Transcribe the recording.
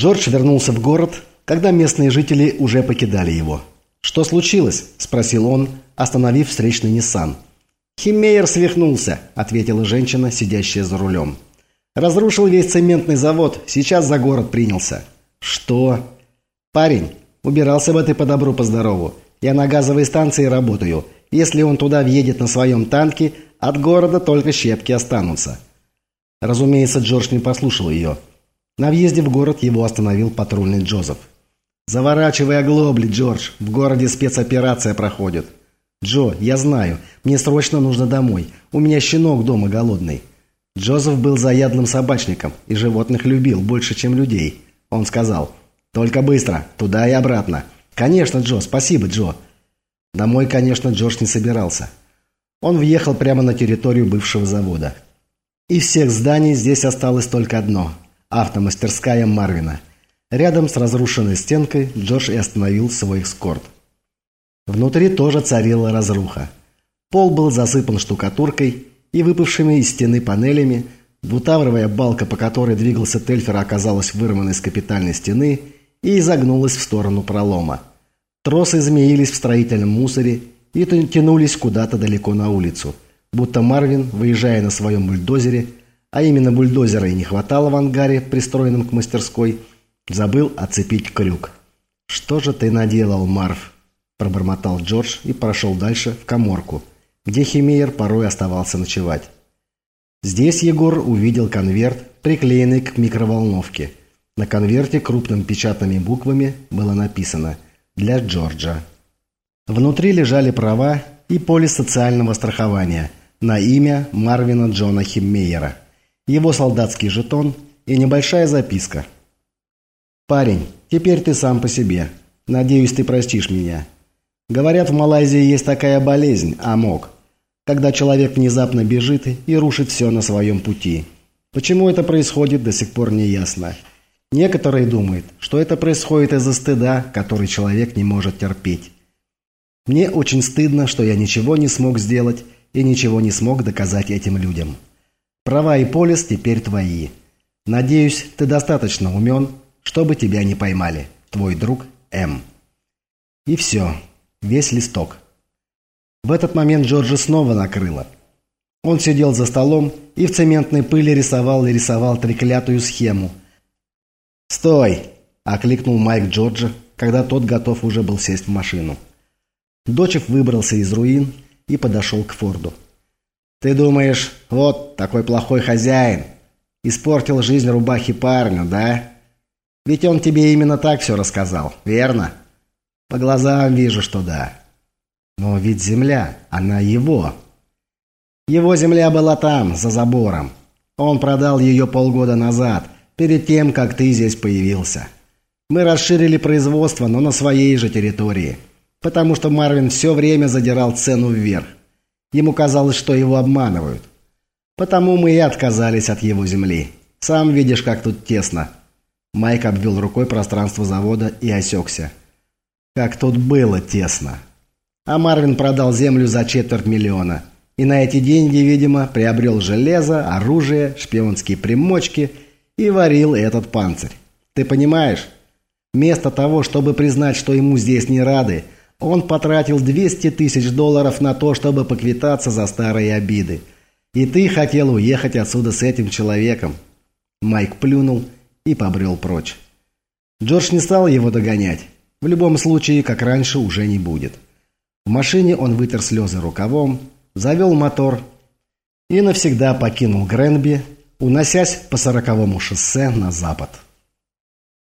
Джордж вернулся в город, когда местные жители уже покидали его. «Что случилось?» – спросил он, остановив встречный Ниссан. «Химмейер свихнулся», – ответила женщина, сидящая за рулем. «Разрушил весь цементный завод, сейчас за город принялся». «Что?» «Парень, убирался бы ты по добру, по здорову. Я на газовой станции работаю. Если он туда въедет на своем танке, от города только щепки останутся». Разумеется, Джордж не послушал ее. На въезде в город его остановил патрульный Джозеф. «Заворачивай оглобли, Джордж. В городе спецоперация проходит». «Джо, я знаю. Мне срочно нужно домой. У меня щенок дома голодный». Джозеф был заядлым собачником и животных любил больше, чем людей. Он сказал, «Только быстро, туда и обратно». «Конечно, Джо, спасибо, Джо». Домой, конечно, Джордж не собирался. Он въехал прямо на территорию бывшего завода. Из всех зданий здесь осталось только одно – автомастерская Марвина – Рядом с разрушенной стенкой Джош и остановил свой эскорт. Внутри тоже царила разруха. Пол был засыпан штукатуркой и выпавшими из стены панелями, двутавровая балка, по которой двигался Тельфер, оказалась вырвана из капитальной стены и изогнулась в сторону пролома. Тросы змеились в строительном мусоре и тянулись куда-то далеко на улицу, будто Марвин, выезжая на своем бульдозере, а именно бульдозера и не хватало в ангаре, пристроенном к мастерской – Забыл оцепить крюк. «Что же ты наделал, Марв?» – пробормотал Джордж и прошел дальше в коморку, где Химеер порой оставался ночевать. Здесь Егор увидел конверт, приклеенный к микроволновке. На конверте крупными печатными буквами было написано «Для Джорджа». Внутри лежали права и полис социального страхования на имя Марвина Джона Химмейера, его солдатский жетон и небольшая записка – «Парень, теперь ты сам по себе. Надеюсь, ты простишь меня. Говорят, в Малайзии есть такая болезнь – амок, когда человек внезапно бежит и рушит все на своем пути. Почему это происходит, до сих пор не ясно. Некоторые думают, что это происходит из-за стыда, который человек не может терпеть. Мне очень стыдно, что я ничего не смог сделать и ничего не смог доказать этим людям. Права и полис теперь твои. Надеюсь, ты достаточно умен, чтобы тебя не поймали. Твой друг М. И все. Весь листок. В этот момент Джорджа снова накрыло. Он сидел за столом и в цементной пыли рисовал и рисовал треклятую схему. «Стой!» – окликнул Майк Джорджа, когда тот готов уже был сесть в машину. Дочев выбрался из руин и подошел к Форду. «Ты думаешь, вот такой плохой хозяин, испортил жизнь рубахи парню, да?» Ведь он тебе именно так все рассказал, верно? По глазам вижу, что да. Но ведь земля, она его. Его земля была там, за забором. Он продал ее полгода назад, перед тем, как ты здесь появился. Мы расширили производство, но на своей же территории. Потому что Марвин все время задирал цену вверх. Ему казалось, что его обманывают. Потому мы и отказались от его земли. Сам видишь, как тут тесно. Майк обвел рукой пространство завода и осекся. Как тут было тесно. А Марвин продал землю за четверть миллиона. И на эти деньги, видимо, приобрел железо, оружие, шпионские примочки и варил этот панцирь. Ты понимаешь? Вместо того, чтобы признать, что ему здесь не рады, он потратил 200 тысяч долларов на то, чтобы поквитаться за старые обиды. И ты хотел уехать отсюда с этим человеком. Майк плюнул и побрел прочь. Джордж не стал его догонять. В любом случае, как раньше, уже не будет. В машине он вытер слезы рукавом, завел мотор и навсегда покинул Гренби, уносясь по сороковому шоссе на запад.